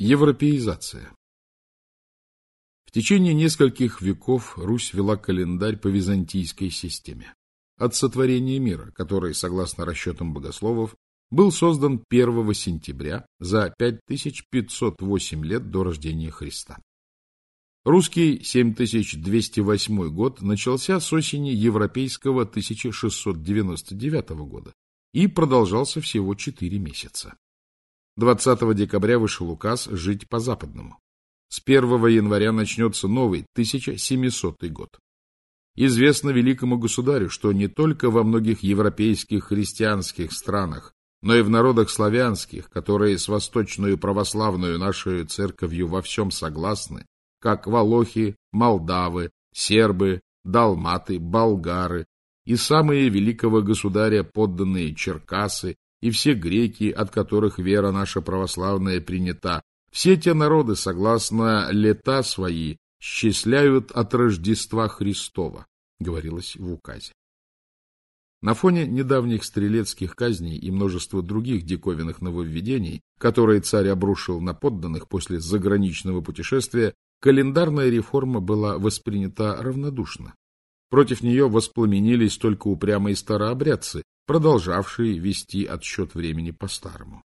Европеизация В течение нескольких веков Русь вела календарь по византийской системе. От сотворения мира, который, согласно расчетам богословов, был создан 1 сентября за 5508 лет до рождения Христа. Русский 7208 год начался с осени европейского 1699 года и продолжался всего 4 месяца. 20 декабря вышел указ «Жить по-западному». С 1 января начнется новый, 1700 год. Известно великому государю, что не только во многих европейских христианских странах, но и в народах славянских, которые с восточную православную нашу церковью во всем согласны, как волохи, молдавы, сербы, далматы, болгары и самые великого государя подданные черкасы, и все греки, от которых вера наша православная принята, все те народы, согласно лета свои, счисляют от Рождества Христова, говорилось в указе. На фоне недавних стрелецких казней и множества других диковинных нововведений, которые царь обрушил на подданных после заграничного путешествия, календарная реформа была воспринята равнодушно. Против нее воспламенились только упрямые старообрядцы, продолжавшие вести отсчет времени по-старому.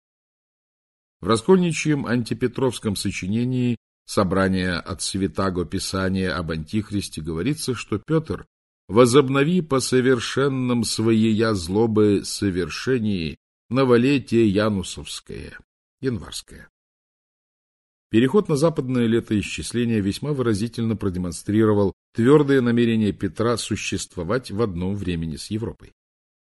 В раскольничьем антипетровском сочинении «Собрание от Святаго Писания об Антихристе» говорится, что Петр «возобнови по совершенном своея злобы совершении новолетие Янусовское» январское. Переход на западное летоисчисление весьма выразительно продемонстрировал твердое намерение Петра существовать в одном времени с Европой.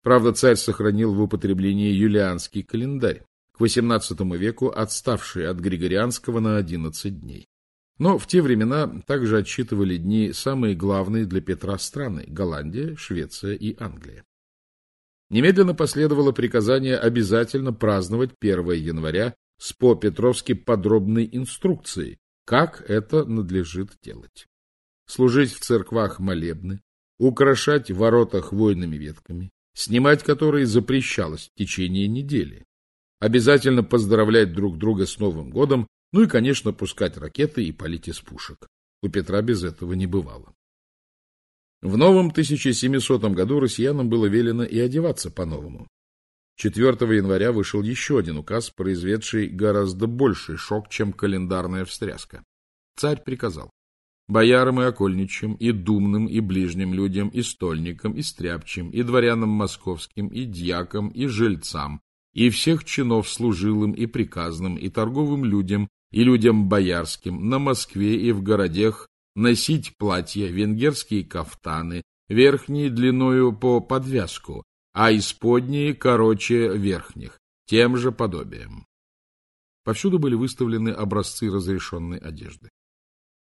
Правда, царь сохранил в употреблении юлианский календарь, к XVIII веку отставший от григорианского на 11 дней. Но в те времена также отсчитывали дни самые главные для Петра страны – Голландия, Швеция и Англия. Немедленно последовало приказание обязательно праздновать 1 января с по-петровски подробной инструкцией, как это надлежит делать. Служить в церквах молебны, украшать ворота хвойными ветками, снимать которые запрещалось в течение недели. Обязательно поздравлять друг друга с Новым годом, ну и, конечно, пускать ракеты и палить из пушек. У Петра без этого не бывало. В новом 1700 году россиянам было велено и одеваться по-новому. 4 января вышел еще один указ, произведший гораздо больший шок, чем календарная встряска. Царь приказал боярам и окольничьим, и думным, и ближним людям, и стольникам, и стряпчим, и дворянам московским, и дьякам, и жильцам, и всех чинов служилым и приказным, и торговым людям, и людям боярским, на Москве и в городах носить платья, венгерские кафтаны, верхние длиною по подвязку, а исподние короче верхних, тем же подобием. Повсюду были выставлены образцы разрешенной одежды.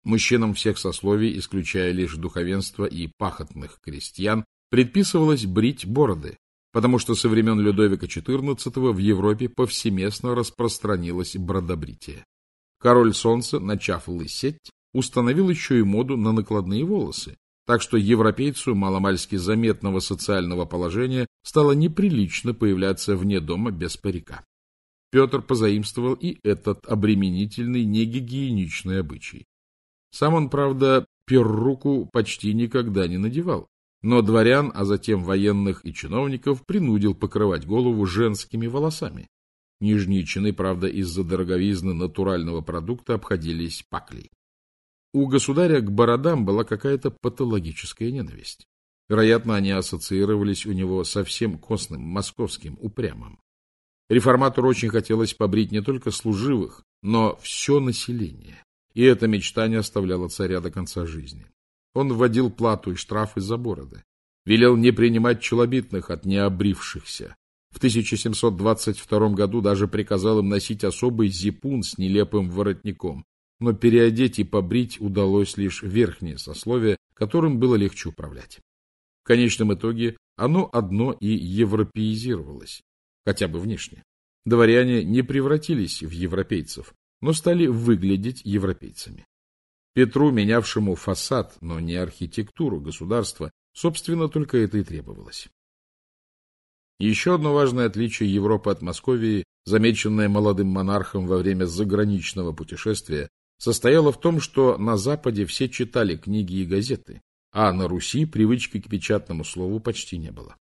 Мужчинам всех сословий, исключая лишь духовенство и пахотных крестьян, предписывалось брить бороды, потому что со времен Людовика XIV в Европе повсеместно распространилось бродобритие. Король Солнца, начав лысеть, установил еще и моду на накладные волосы, так что европейцу маломальски заметного социального положения стало неприлично появляться вне дома без парика. Петр позаимствовал и этот обременительный негигиеничный обычай. Сам он, правда, перруку почти никогда не надевал, но дворян, а затем военных и чиновников принудил покрывать голову женскими волосами. Нижние чины, правда, из-за дороговизны натурального продукта обходились паклей. У государя к бородам была какая-то патологическая ненависть. Вероятно, они ассоциировались у него со всем костным, московским, упрямым. Реформатору очень хотелось побрить не только служивых, но все население и эта мечта не оставляла царя до конца жизни. Он вводил плату и штрафы за бороды, велел не принимать челобитных от необрившихся. В 1722 году даже приказал им носить особый зипун с нелепым воротником, но переодеть и побрить удалось лишь верхнее сословие, которым было легче управлять. В конечном итоге оно одно и европеизировалось, хотя бы внешне. Дворяне не превратились в европейцев, но стали выглядеть европейцами. Петру, менявшему фасад, но не архитектуру государства, собственно, только это и требовалось. Еще одно важное отличие Европы от Московии, замеченное молодым монархом во время заграничного путешествия, состояло в том, что на Западе все читали книги и газеты, а на Руси привычки к печатному слову почти не было.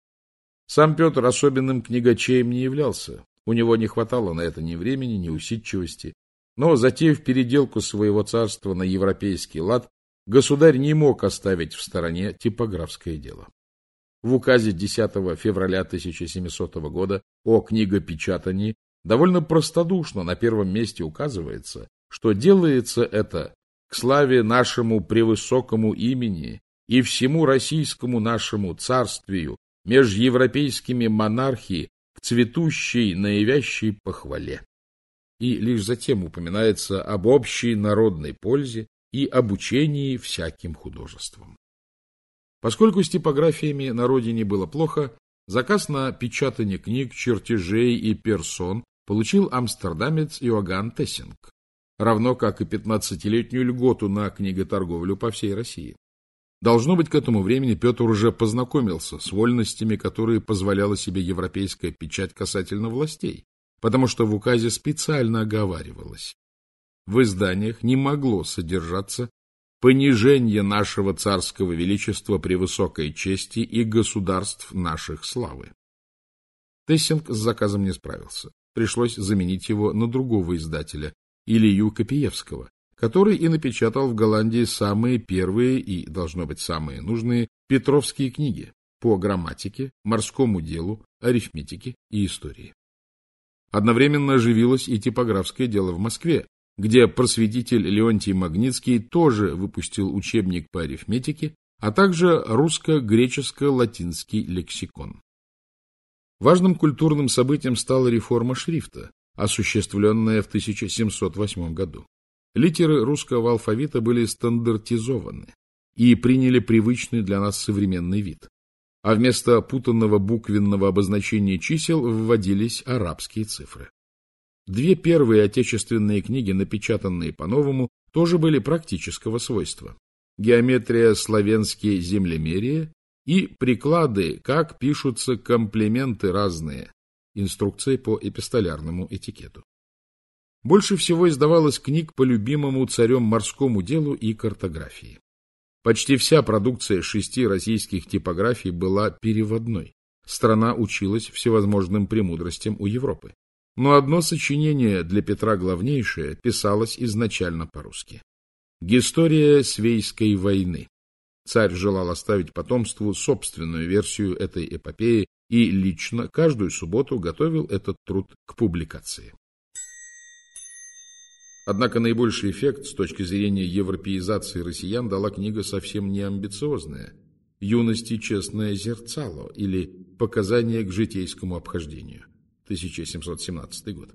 Сам Петр особенным книгачеем не являлся, у него не хватало на это ни времени, ни усидчивости, но, затеяв переделку своего царства на европейский лад, государь не мог оставить в стороне типографское дело. В указе 10 февраля 1700 года о книгопечатании довольно простодушно на первом месте указывается, что делается это к славе нашему превысокому имени и всему российскому нашему царствию, меж европейскими монархи к цветущей, наявящей похвале. И лишь затем упоминается об общей народной пользе и обучении всяким художествам. Поскольку с типографиями на родине было плохо, заказ на печатание книг, чертежей и персон получил амстердамец Иоганн Тессинг, равно как и 15-летнюю льготу на книготорговлю по всей России. Должно быть, к этому времени Петр уже познакомился с вольностями, которые позволяла себе европейская печать касательно властей, потому что в указе специально оговаривалось. В изданиях не могло содержаться понижение нашего царского величества при высокой чести и государств наших славы. Тессинг с заказом не справился. Пришлось заменить его на другого издателя, Илью Копиевского, который и напечатал в Голландии самые первые и, должно быть, самые нужные петровские книги по грамматике, морскому делу, арифметике и истории. Одновременно оживилось и типографское дело в Москве, где просветитель Леонтий Магнитский тоже выпустил учебник по арифметике, а также русско-греческо-латинский лексикон. Важным культурным событием стала реформа шрифта, осуществленная в 1708 году. Литеры русского алфавита были стандартизованы и приняли привычный для нас современный вид. А вместо путанного буквенного обозначения чисел вводились арабские цифры. Две первые отечественные книги, напечатанные по-новому, тоже были практического свойства. Геометрия славянские землемерия и приклады, как пишутся комплименты разные, инструкции по эпистолярному этикету. Больше всего издавалось книг по любимому царем морскому делу и картографии. Почти вся продукция шести российских типографий была переводной. Страна училась всевозможным премудростям у Европы. Но одно сочинение для Петра главнейшее писалось изначально по-русски. Гистория Свейской войны. Царь желал оставить потомству собственную версию этой эпопеи и лично каждую субботу готовил этот труд к публикации. Однако наибольший эффект с точки зрения европеизации россиян дала книга совсем не амбициозная «Юности честное зерцало» или «Показания к житейскому обхождению» 1717 год.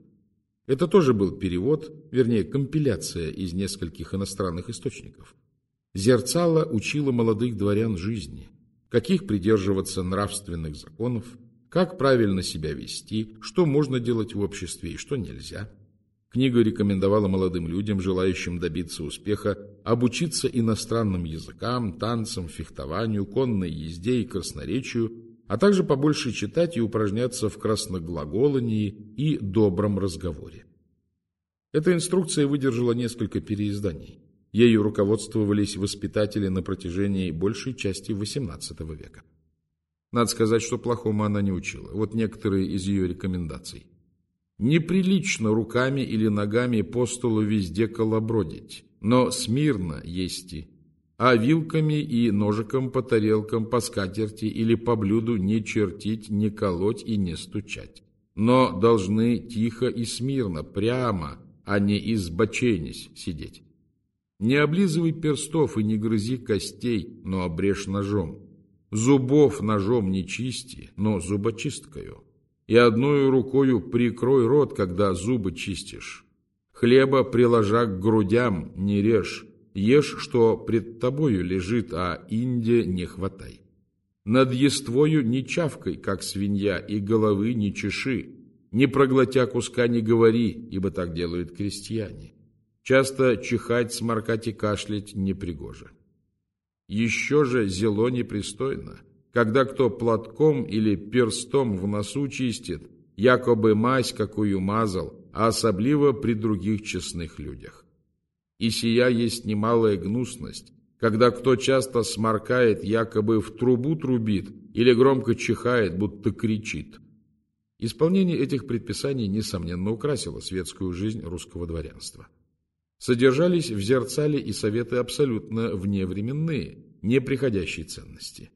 Это тоже был перевод, вернее, компиляция из нескольких иностранных источников. Зерцало учило молодых дворян жизни, каких придерживаться нравственных законов, как правильно себя вести, что можно делать в обществе и что нельзя – Книга рекомендовала молодым людям, желающим добиться успеха, обучиться иностранным языкам, танцам, фехтованию, конной езде и красноречию, а также побольше читать и упражняться в красноглаголании и добром разговоре. Эта инструкция выдержала несколько переизданий. Ею руководствовались воспитатели на протяжении большей части XVIII века. Надо сказать, что плохому она не учила. Вот некоторые из ее рекомендаций. Неприлично руками или ногами по столу везде колобродить, но смирно ести, а вилками и ножиком по тарелкам, по скатерти или по блюду не чертить, не колоть и не стучать. Но должны тихо и смирно, прямо, а не избоченись сидеть. Не облизывай перстов и не грызи костей, но обрежь ножом. Зубов ножом не чисти, но зубочисткою и одной рукою прикрой рот, когда зубы чистишь. Хлеба, приложа к грудям, не режь, ешь, что пред тобою лежит, а инде не хватай. Над ествою не чавкой, как свинья, и головы не чеши, не проглотя куска не говори, ибо так делают крестьяне. Часто чихать, сморкать и кашлять непригоже. Еще же зело непристойно, когда кто платком или перстом в носу чистит, якобы мазь какую мазал, а особливо при других честных людях. И сия есть немалая гнусность, когда кто часто сморкает, якобы в трубу трубит или громко чихает, будто кричит. Исполнение этих предписаний, несомненно, украсило светскую жизнь русского дворянства. Содержались в зерцале и советы абсолютно вневременные, неприходящей ценности.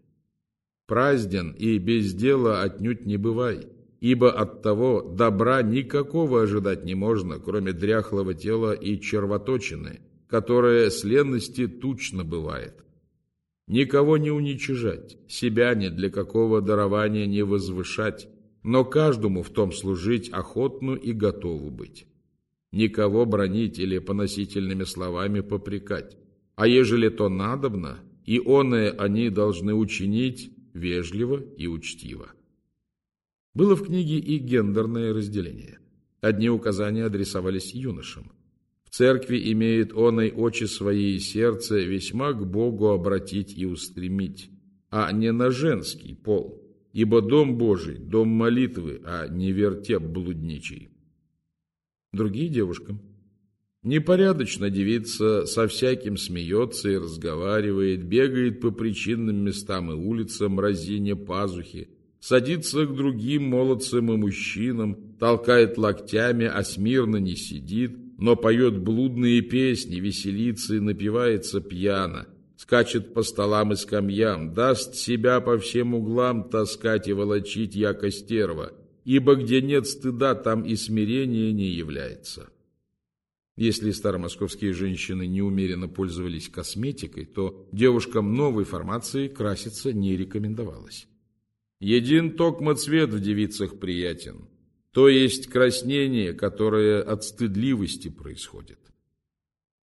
Празден и без дела отнюдь не бывай, ибо от того добра никакого ожидать не можно, кроме дряхлого тела и червоточины, которое с ленности тучно бывает. Никого не уничижать, себя ни для какого дарования не возвышать, но каждому в том служить охотну и готову быть. Никого бронить или поносительными словами попрекать, а ежели то надобно, и оное они должны учинить вежливо и учтиво. Было в книге и гендерное разделение. Одни указания адресовались юношам. В церкви имеет оной очи свои и сердце весьма к Богу обратить и устремить, а не на женский пол, ибо дом Божий – дом молитвы, а не вертеп блудничий. Другие девушкам – Непорядочно девица со всяким смеется и разговаривает, бегает по причинным местам и улицам, разине пазухи, садится к другим молодцам и мужчинам, толкает локтями, а смирно не сидит, но поет блудные песни, веселится и напивается пьяно, скачет по столам и скамьям, даст себя по всем углам таскать и волочить яко стерва, ибо где нет стыда, там и смирение не является. Если старомосковские женщины неумеренно пользовались косметикой, то девушкам новой формации краситься не рекомендовалось. Един токмо цвет в девицах приятен, то есть краснение, которое от стыдливости происходит.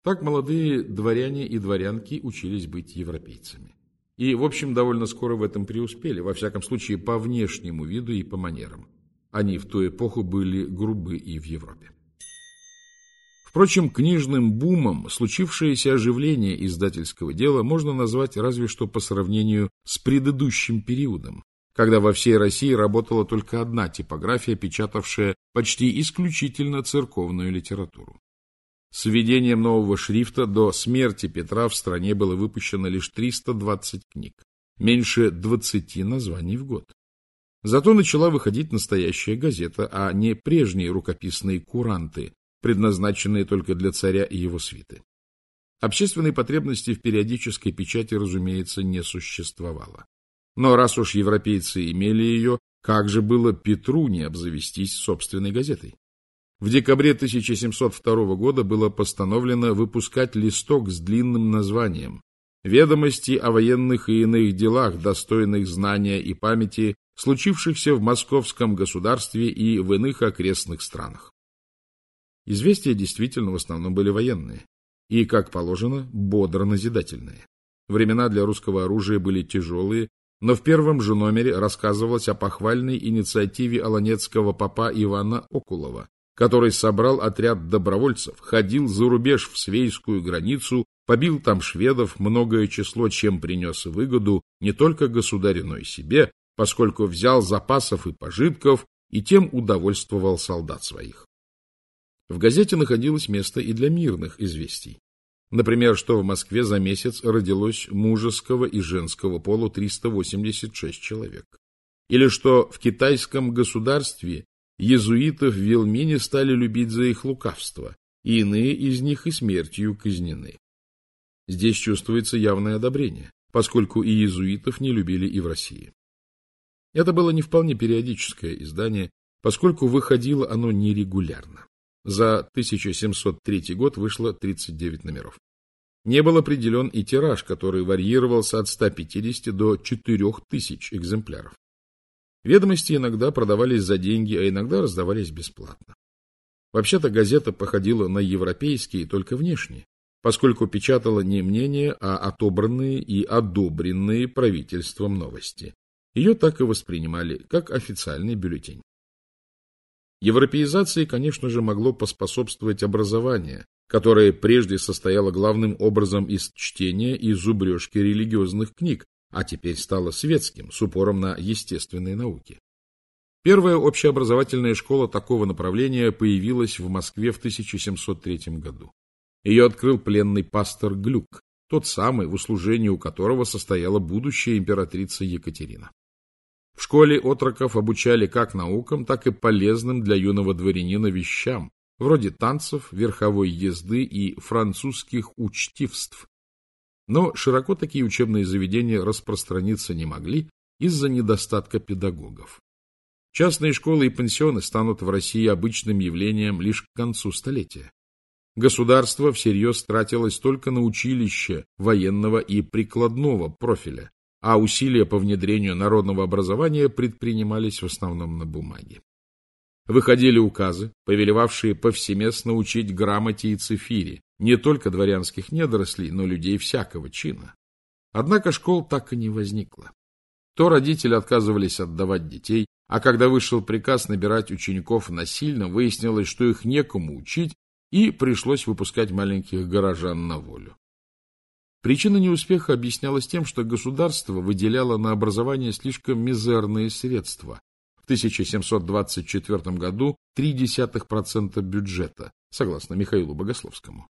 Так молодые дворяне и дворянки учились быть европейцами. И, в общем, довольно скоро в этом преуспели, во всяком случае, по внешнему виду и по манерам. Они в ту эпоху были грубы и в Европе. Впрочем, книжным бумом случившееся оживление издательского дела можно назвать разве что по сравнению с предыдущим периодом, когда во всей России работала только одна типография, печатавшая почти исключительно церковную литературу. С введением нового шрифта до смерти Петра в стране было выпущено лишь 320 книг, меньше 20 названий в год. Зато начала выходить настоящая газета, а не прежние рукописные куранты, предназначенные только для царя и его свиты. Общественной потребности в периодической печати, разумеется, не существовало. Но раз уж европейцы имели ее, как же было Петру не обзавестись собственной газетой? В декабре 1702 года было постановлено выпускать листок с длинным названием «Ведомости о военных и иных делах, достойных знания и памяти, случившихся в московском государстве и в иных окрестных странах». Известия действительно в основном были военные и, как положено, бодро-назидательные. Времена для русского оружия были тяжелые, но в первом же номере рассказывалось о похвальной инициативе аланецкого попа Ивана Окулова, который собрал отряд добровольцев, ходил за рубеж в Свейскую границу, побил там шведов многое число, чем принес выгоду не только государю, но и себе, поскольку взял запасов и пожитков и тем удовольствовал солдат своих. В газете находилось место и для мирных известий. Например, что в Москве за месяц родилось мужеского и женского пола 386 человек. Или что в китайском государстве езуитов в Велмине стали любить за их лукавство, и иные из них и смертью казнены. Здесь чувствуется явное одобрение, поскольку и езуитов не любили и в России. Это было не вполне периодическое издание, поскольку выходило оно нерегулярно. За 1703 год вышло 39 номеров. Не был определен и тираж, который варьировался от 150 до 4000 экземпляров. Ведомости иногда продавались за деньги, а иногда раздавались бесплатно. Вообще-то газета походила на европейские только внешне, поскольку печатала не мнения, а отобранные и одобренные правительством новости. Ее так и воспринимали, как официальный бюллетень. Европеизации, конечно же, могло поспособствовать образование, которое прежде состояло главным образом из чтения и зубрежки религиозных книг, а теперь стало светским, с упором на естественные науки. Первая общеобразовательная школа такого направления появилась в Москве в 1703 году. Ее открыл пленный пастор Глюк, тот самый, в услужении у которого состояла будущая императрица Екатерина. В школе отроков обучали как наукам, так и полезным для юного дворянина вещам, вроде танцев, верховой езды и французских учтивств. Но широко такие учебные заведения распространиться не могли из-за недостатка педагогов. Частные школы и пансионы станут в России обычным явлением лишь к концу столетия. Государство всерьез тратилось только на училище военного и прикладного профиля, а усилия по внедрению народного образования предпринимались в основном на бумаге. Выходили указы, повелевавшие повсеместно учить грамоте и цифире не только дворянских недорослей, но людей всякого чина. Однако школ так и не возникло. То родители отказывались отдавать детей, а когда вышел приказ набирать учеников насильно, выяснилось, что их некому учить, и пришлось выпускать маленьких горожан на волю. Причина неуспеха объяснялась тем, что государство выделяло на образование слишком мизерные средства. В 1724 году 0,3% бюджета, согласно Михаилу Богословскому.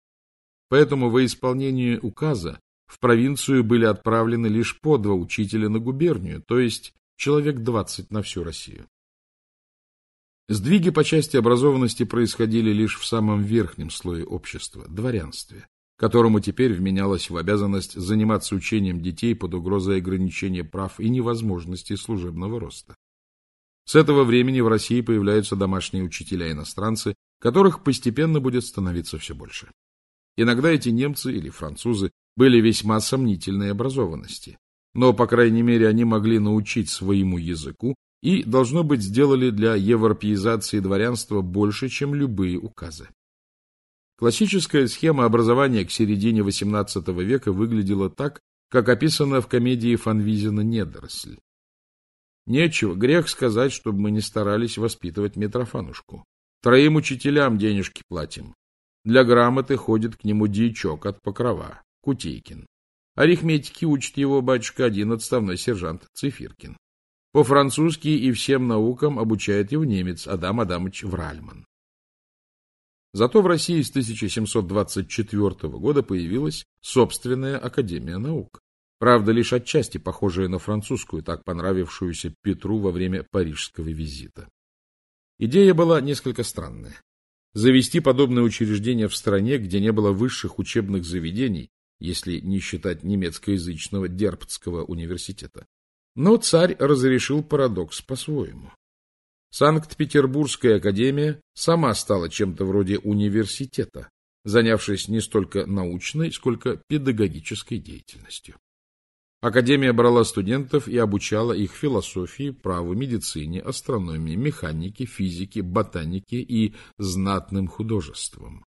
Поэтому во исполнение указа в провинцию были отправлены лишь по два учителя на губернию, то есть человек 20 на всю Россию. Сдвиги по части образованности происходили лишь в самом верхнем слое общества – дворянстве, которому теперь вменялось в обязанность заниматься учением детей под угрозой ограничения прав и невозможности служебного роста. С этого времени в России появляются домашние учителя-иностранцы, которых постепенно будет становиться все больше. Иногда эти немцы или французы были весьма сомнительной образованности, но, по крайней мере, они могли научить своему языку и, должно быть, сделали для европеизации дворянства больше, чем любые указы. Классическая схема образования к середине XVIII века выглядела так, как описано в комедии Фанвизина «Недоросль». Нечего, грех сказать, чтобы мы не старались воспитывать Митрофанушку. Троим учителям денежки платим. Для грамоты ходит к нему дьячок от Покрова, Кутейкин. Арифметики учит его батюшка один отставной сержант Цифиркин. По-французски и всем наукам обучает его немец Адам Адамович Вральман. Зато в России с 1724 года появилась собственная Академия наук. Правда, лишь отчасти похожая на французскую, так понравившуюся Петру во время парижского визита. Идея была несколько странная. Завести подобное учреждение в стране, где не было высших учебных заведений, если не считать немецкоязычного Дербцкого университета. Но царь разрешил парадокс по-своему. Санкт-Петербургская академия сама стала чем-то вроде университета, занявшись не столько научной, сколько педагогической деятельностью. Академия брала студентов и обучала их философии, праву, медицине, астрономии, механике, физике, ботанике и знатным художествам.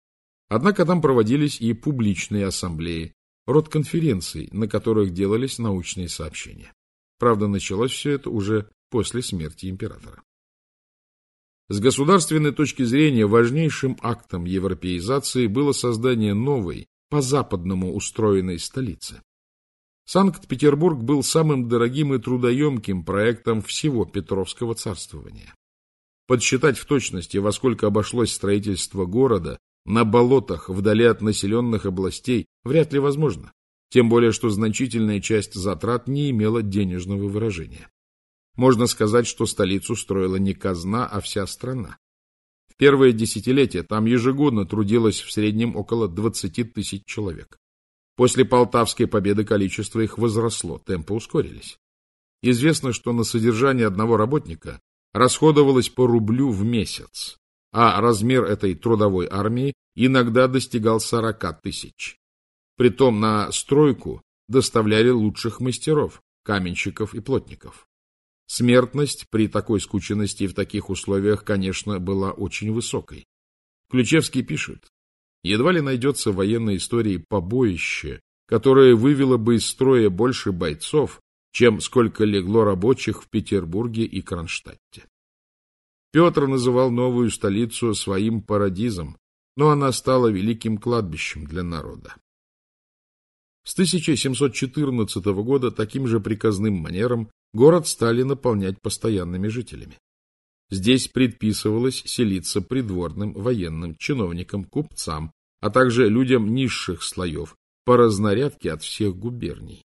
Однако там проводились и публичные ассамблеи, род конференций, на которых делались научные сообщения. Правда, началось все это уже после смерти императора. С государственной точки зрения важнейшим актом европеизации было создание новой, по-западному устроенной столицы. Санкт-Петербург был самым дорогим и трудоемким проектом всего Петровского царствования. Подсчитать в точности, во сколько обошлось строительство города, на болотах, вдали от населенных областей, вряд ли возможно, тем более что значительная часть затрат не имела денежного выражения. Можно сказать, что столицу строила не казна, а вся страна. В первое десятилетие там ежегодно трудилось в среднем около 20 тысяч человек. После Полтавской победы количество их возросло, темпы ускорились. Известно, что на содержание одного работника расходовалось по рублю в месяц, а размер этой трудовой армии иногда достигал 40 тысяч. Притом на стройку доставляли лучших мастеров, каменщиков и плотников. Смертность при такой скученности и в таких условиях, конечно, была очень высокой. Ключевский пишет, едва ли найдется в военной истории побоище, которое вывело бы из строя больше бойцов, чем сколько легло рабочих в Петербурге и Кронштадте. Петр называл новую столицу своим парадизом, но она стала великим кладбищем для народа. С 1714 года таким же приказным манером город стали наполнять постоянными жителями. Здесь предписывалось селиться придворным, военным, чиновникам, купцам, а также людям низших слоев, по разнарядке от всех губерний.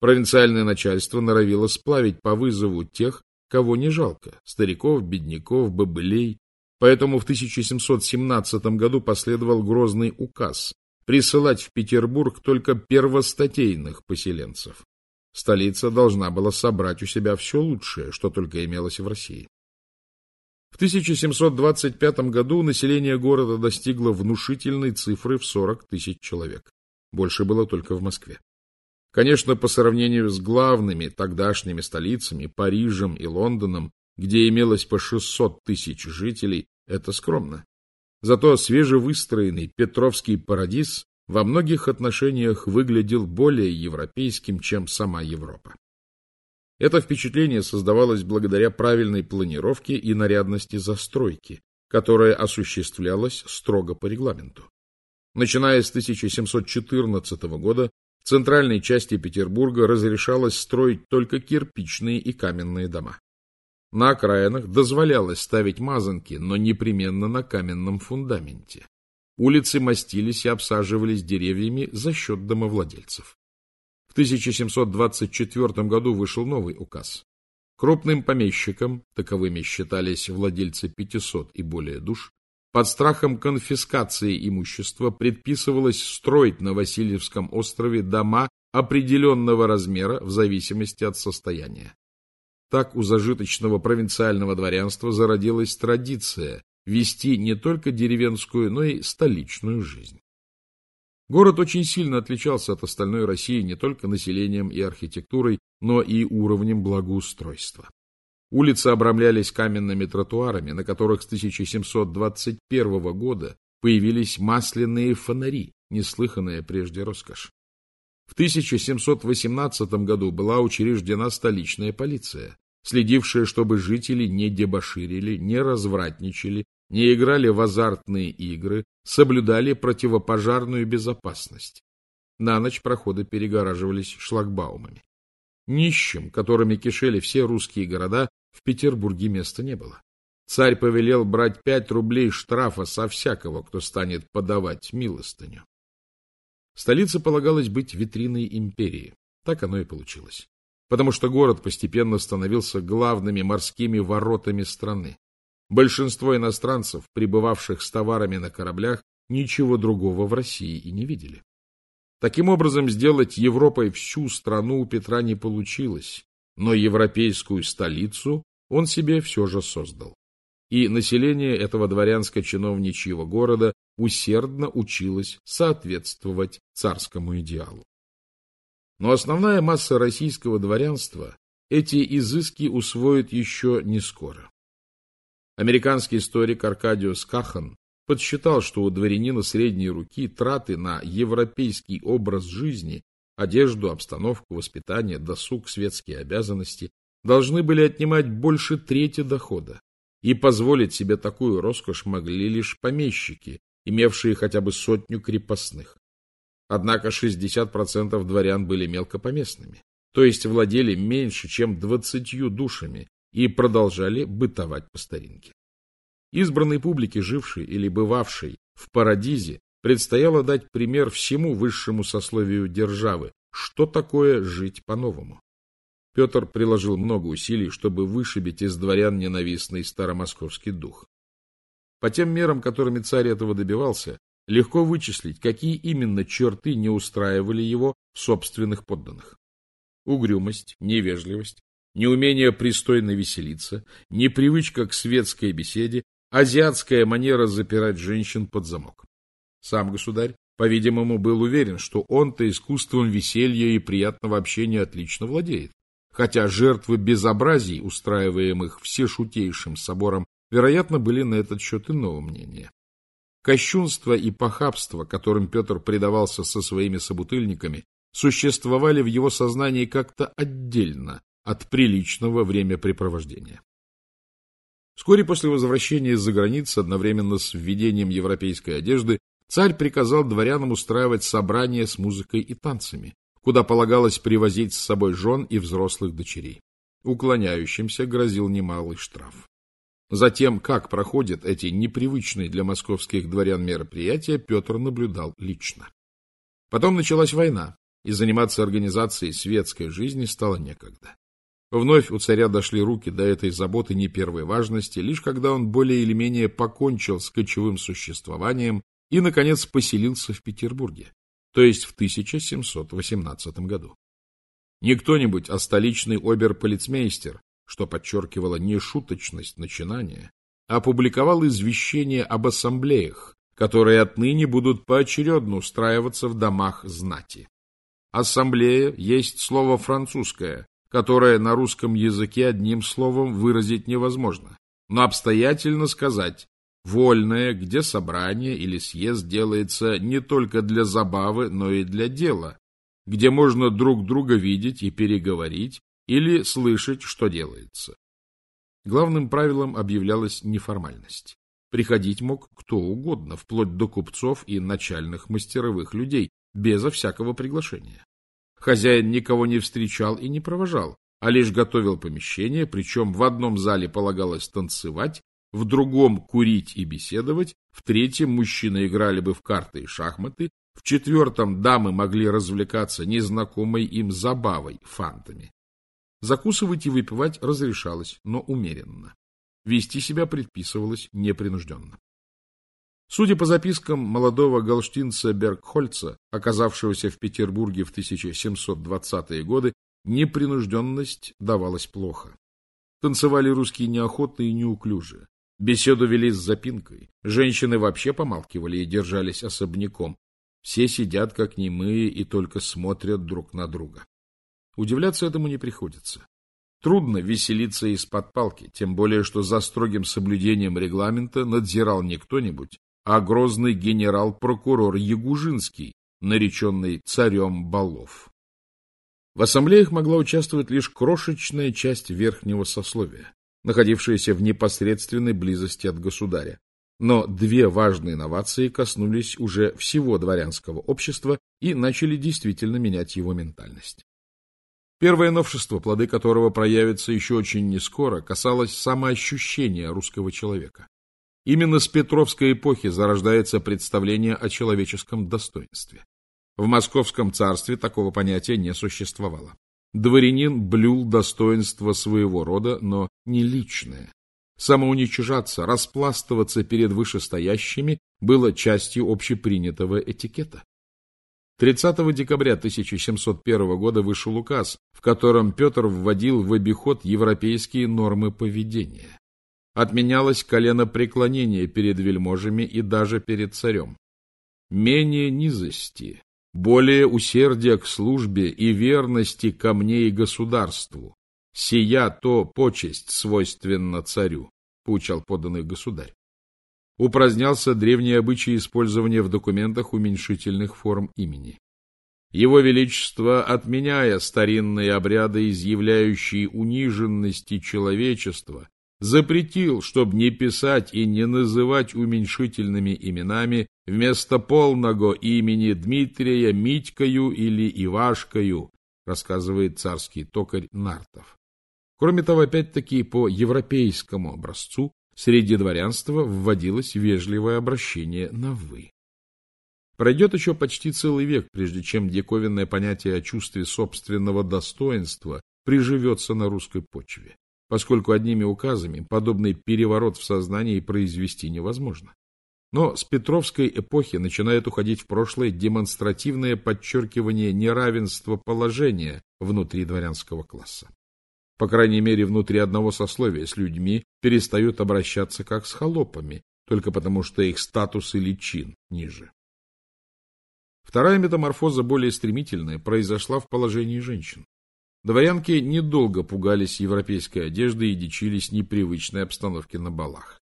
Провинциальное начальство норовило сплавить по вызову тех, кого не жалко – стариков, бедняков, бобылей. Поэтому в 1717 году последовал грозный указ присылать в Петербург только первостатейных поселенцев. Столица должна была собрать у себя все лучшее, что только имелось в России. В 1725 году население города достигло внушительной цифры в 40 тысяч человек. Больше было только в Москве. Конечно, по сравнению с главными тогдашними столицами, Парижем и Лондоном, где имелось по 600 тысяч жителей, это скромно. Зато свежевыстроенный Петровский парадиз во многих отношениях выглядел более европейским, чем сама Европа. Это впечатление создавалось благодаря правильной планировке и нарядности застройки, которая осуществлялась строго по регламенту. Начиная с 1714 года в центральной части Петербурга разрешалось строить только кирпичные и каменные дома. На окраинах дозволялось ставить мазанки, но непременно на каменном фундаменте. Улицы мастились и обсаживались деревьями за счет домовладельцев. В 1724 году вышел новый указ. Крупным помещикам, таковыми считались владельцы 500 и более душ, под страхом конфискации имущества предписывалось строить на Васильевском острове дома определенного размера в зависимости от состояния. Так у зажиточного провинциального дворянства зародилась традиция вести не только деревенскую, но и столичную жизнь. Город очень сильно отличался от остальной России не только населением и архитектурой, но и уровнем благоустройства. Улицы обрамлялись каменными тротуарами, на которых с 1721 года появились масляные фонари, неслыханная прежде роскошь. В 1718 году была учреждена столичная полиция, следившая, чтобы жители не дебоширили, не развратничали, не играли в азартные игры, соблюдали противопожарную безопасность. На ночь проходы перегораживались шлагбаумами. Нищим, которыми кишели все русские города, в Петербурге места не было. Царь повелел брать пять рублей штрафа со всякого, кто станет подавать милостыню. Столица полагалась быть витриной империи. Так оно и получилось. Потому что город постепенно становился главными морскими воротами страны. Большинство иностранцев, прибывавших с товарами на кораблях, ничего другого в России и не видели. Таким образом, сделать Европой всю страну у Петра не получилось, но европейскую столицу он себе все же создал. И население этого дворянско-чиновничьего города усердно училось соответствовать царскому идеалу. Но основная масса российского дворянства эти изыски усвоит еще не скоро. Американский историк Аркадиус Кахан подсчитал, что у дворянина средней руки траты на европейский образ жизни одежду, обстановку, воспитание, досуг, светские обязанности, должны были отнимать больше трети дохода. И позволить себе такую роскошь могли лишь помещики, имевшие хотя бы сотню крепостных. Однако 60% дворян были мелкопоместными, то есть владели меньше, чем двадцатью душами и продолжали бытовать по старинке. Избранной публике, жившей или бывавшей в Парадизе, предстояло дать пример всему высшему сословию державы, что такое жить по-новому. Петр приложил много усилий, чтобы вышибить из дворян ненавистный старомосковский дух. По тем мерам, которыми царь этого добивался, легко вычислить, какие именно черты не устраивали его собственных подданных. Угрюмость, невежливость, неумение пристойно веселиться, непривычка к светской беседе, азиатская манера запирать женщин под замок. Сам государь, по-видимому, был уверен, что он-то искусством веселья и приятного общения отлично владеет, хотя жертвы безобразий, устраиваемых всешутейшим собором, вероятно, были на этот счет иного мнения. Кощунство и похабство, которым Петр предавался со своими собутыльниками, существовали в его сознании как-то отдельно от приличного времяпрепровождения. Вскоре после возвращения из-за границы, одновременно с введением европейской одежды, царь приказал дворянам устраивать собрания с музыкой и танцами, куда полагалось привозить с собой жен и взрослых дочерей. Уклоняющимся грозил немалый штраф. Затем, как проходят эти непривычные для московских дворян мероприятия, Петр наблюдал лично. Потом началась война, и заниматься организацией светской жизни стало некогда. Вновь у царя дошли руки до этой заботы не первой важности, лишь когда он более или менее покончил с кочевым существованием и, наконец, поселился в Петербурге, то есть в 1718 году. Не кто-нибудь, а столичный оберполицмейстер, что подчеркивало нешуточность начинания, опубликовал извещение об ассамблеях, которые отныне будут поочередно устраиваться в домах знати. Ассамблея есть слово французское, которое на русском языке одним словом выразить невозможно, но обстоятельно сказать вольное, где собрание или съезд делается не только для забавы, но и для дела, где можно друг друга видеть и переговорить или слышать, что делается. Главным правилом объявлялась неформальность. Приходить мог кто угодно, вплоть до купцов и начальных мастеровых людей, безо всякого приглашения. Хозяин никого не встречал и не провожал, а лишь готовил помещение, причем в одном зале полагалось танцевать, в другом курить и беседовать, в третьем мужчины играли бы в карты и шахматы, в четвертом дамы могли развлекаться незнакомой им забавой, фантами. Закусывать и выпивать разрешалось, но умеренно. Вести себя предписывалось непринужденно. Судя по запискам молодого галштинца Бергхольца, оказавшегося в Петербурге в 1720-е годы, непринужденность давалась плохо. Танцевали русские неохотно и неуклюже. Беседу вели с запинкой. Женщины вообще помалкивали и держались особняком. Все сидят, как немые, и только смотрят друг на друга. Удивляться этому не приходится. Трудно веселиться из-под палки, тем более, что за строгим соблюдением регламента надзирал не кто-нибудь, а грозный генерал-прокурор Ягужинский, нареченный царем балов. В ассамблеях могла участвовать лишь крошечная часть верхнего сословия, находившаяся в непосредственной близости от государя. Но две важные инновации коснулись уже всего дворянского общества и начали действительно менять его ментальность. Первое новшество, плоды которого проявятся еще очень нескоро, касалось самоощущения русского человека. Именно с Петровской эпохи зарождается представление о человеческом достоинстве. В Московском царстве такого понятия не существовало. Дворянин блюл достоинство своего рода, но не личное. Самоуничижаться, распластываться перед вышестоящими было частью общепринятого этикета. 30 декабря 1701 года вышел указ, в котором Петр вводил в обиход европейские нормы поведения. Отменялось коленопреклонение перед вельможами и даже перед царем. Менее низости, более усердия к службе и верности ко мне и государству. Сия то почесть свойственна царю, поучал поданный государь. Упразднялся древний обычай использования в документах уменьшительных форм имени. Его Величество, отменяя старинные обряды, изъявляющие униженности человечества, запретил, чтобы не писать и не называть уменьшительными именами вместо полного имени Дмитрия Митькою или Ивашкою, рассказывает царский токарь Нартов. Кроме того, опять-таки по европейскому образцу среди дворянства вводилось вежливое обращение на «вы». Пройдет еще почти целый век, прежде чем диковинное понятие о чувстве собственного достоинства приживется на русской почве поскольку одними указами подобный переворот в сознании произвести невозможно. Но с Петровской эпохи начинает уходить в прошлое демонстративное подчеркивание неравенства положения внутри дворянского класса. По крайней мере, внутри одного сословия с людьми перестают обращаться как с холопами, только потому что их статус или чин ниже. Вторая метаморфоза, более стремительная, произошла в положении женщин. Дворянки недолго пугались европейской одежды и дичились непривычной обстановке на балах.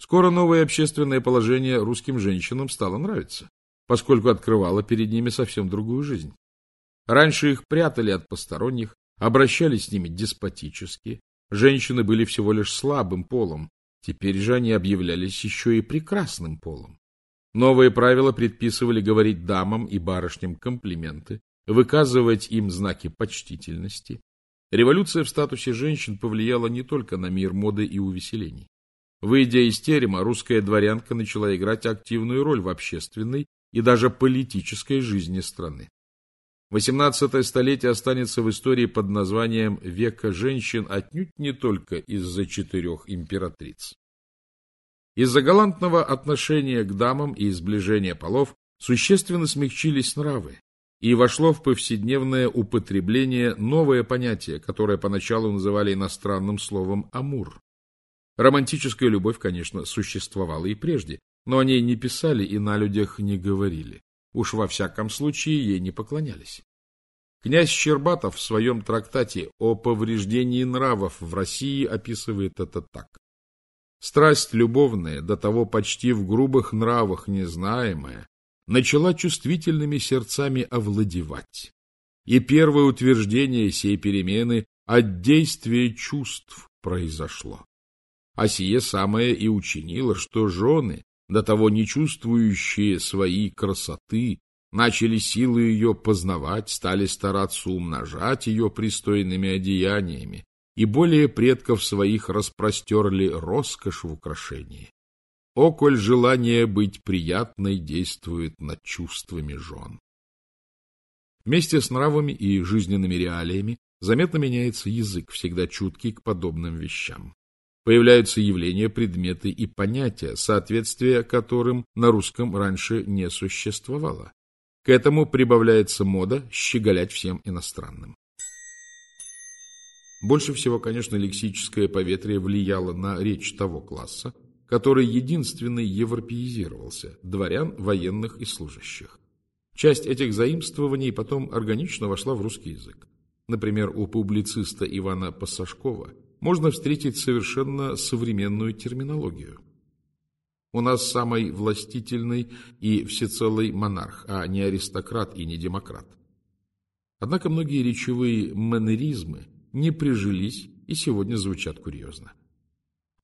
Скоро новое общественное положение русским женщинам стало нравиться, поскольку открывало перед ними совсем другую жизнь. Раньше их прятали от посторонних, обращались с ними деспотически, женщины были всего лишь слабым полом, теперь же они объявлялись еще и прекрасным полом. Новые правила предписывали говорить дамам и барышням комплименты, выказывать им знаки почтительности. Революция в статусе женщин повлияла не только на мир моды и увеселений. Выйдя из терема, русская дворянка начала играть активную роль в общественной и даже политической жизни страны. XVIII столетие останется в истории под названием «Века женщин» отнюдь не только из-за четырех императриц. Из-за галантного отношения к дамам и сближения полов существенно смягчились нравы, и вошло в повседневное употребление новое понятие, которое поначалу называли иностранным словом «амур». Романтическая любовь, конечно, существовала и прежде, но о ней не писали и на людях не говорили. Уж во всяком случае ей не поклонялись. Князь Щербатов в своем трактате о повреждении нравов в России описывает это так. Страсть любовная, до того почти в грубых нравах незнаемая, начала чувствительными сердцами овладевать. И первое утверждение сей перемены от действия чувств произошло. А сие самое и учинило, что жены, до того не чувствующие своей красоты, начали силы ее познавать, стали стараться умножать ее пристойными одеяниями, и более предков своих распростерли роскошь в украшении. О, коль желание быть приятной действует над чувствами жен. Вместе с нравами и жизненными реалиями заметно меняется язык, всегда чуткий к подобным вещам. Появляются явления, предметы и понятия, соответствия которым на русском раньше не существовало. К этому прибавляется мода щеголять всем иностранным. Больше всего, конечно, лексическое поветрие влияло на речь того класса, который единственный европеизировался – дворян, военных и служащих. Часть этих заимствований потом органично вошла в русский язык. Например, у публициста Ивана Пассажкова – можно встретить совершенно современную терминологию. У нас самый властительный и всецелый монарх, а не аристократ и не демократ. Однако многие речевые манеризмы не прижились и сегодня звучат курьезно.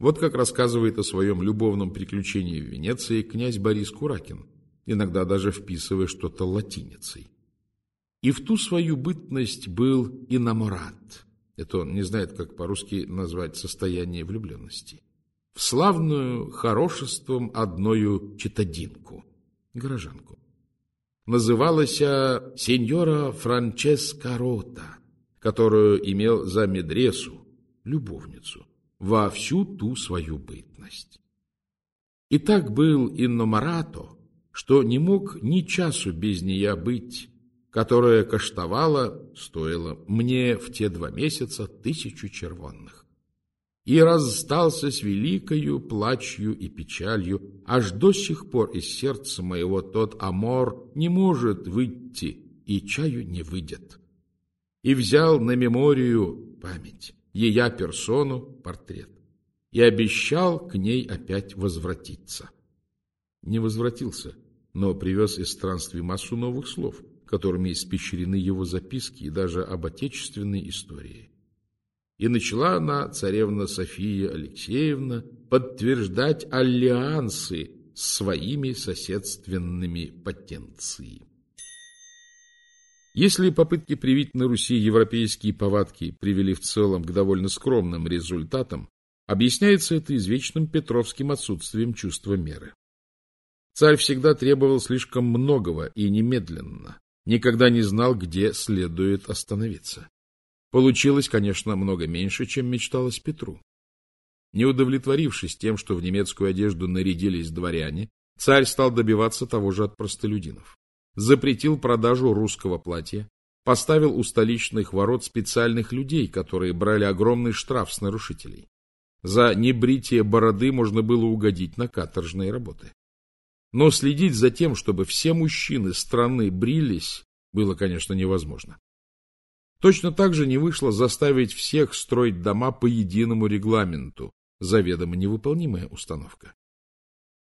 Вот как рассказывает о своем любовном приключении в Венеции князь Борис Куракин, иногда даже вписывая что-то латиницей. И в ту свою бытность был инаморат, это он не знает, как по-русски назвать состояние влюбленности, в славную хорошеством одною читадинку, горожанку. Называлась сеньора Франческа Рота, которую имел за медресу, любовницу, во всю ту свою бытность. И так был инномарато, что не мог ни часу без нее быть, которая каштовала, стоила мне в те два месяца тысячу червонных. И расстался с великою плачью и печалью, аж до сих пор из сердца моего тот амор не может выйти и чаю не выйдет. И взял на меморию память, ея персону, портрет, и обещал к ней опять возвратиться. Не возвратился, но привез из странствий массу новых слов — которыми испещрены его записки и даже об отечественной истории. И начала она, царевна София Алексеевна, подтверждать альянсы своими соседственными потенцией. Если попытки привить на Руси европейские повадки привели в целом к довольно скромным результатам, объясняется это извечным петровским отсутствием чувства меры. Царь всегда требовал слишком многого и немедленно, никогда не знал, где следует остановиться. Получилось, конечно, много меньше, чем мечталось Петру. Не удовлетворившись тем, что в немецкую одежду нарядились дворяне, царь стал добиваться того же от простолюдинов. Запретил продажу русского платья, поставил у столичных ворот специальных людей, которые брали огромный штраф с нарушителей. За небритие бороды можно было угодить на каторжные работы. Но следить за тем, чтобы все мужчины страны брились, было, конечно, невозможно. Точно так же не вышло заставить всех строить дома по единому регламенту, заведомо невыполнимая установка.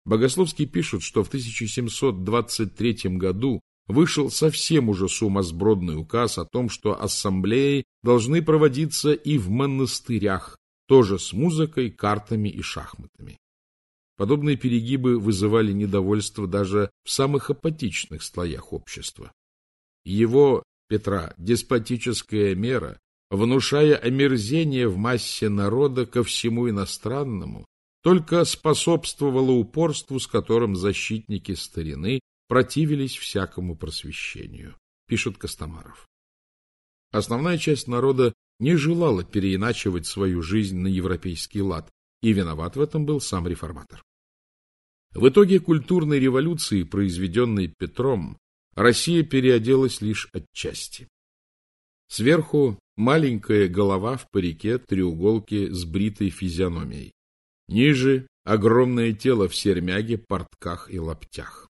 Богословские пишут, что в 1723 году вышел совсем уже сумасбродный указ о том, что ассамблеи должны проводиться и в монастырях, тоже с музыкой, картами и шахматами. подобные перегибы вызывали недовольство даже в самых апатичных слоях общества. Его, Петра, деспотическая мера, внушая омерзение в массе народа ко всему иностранному, только способствовала упорству, с которым защитники старины противились всякому просвещению, пишет Костомаров. Основная часть народа не желала переиначивать свою жизнь на европейский лад, и виноват в этом был сам реформатор. В итоге культурной революции, произведенной Петром, Россия переоделась лишь отчасти. Сверху маленькая голова в парике треуголки с бритой физиономией. Ниже огромное тело в сермяге, портках и лаптях.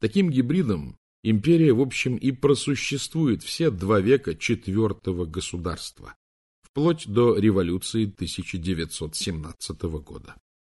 Таким гибридом империя, в общем, и просуществует все два века четвертого государства, вплоть до революции 1917 года.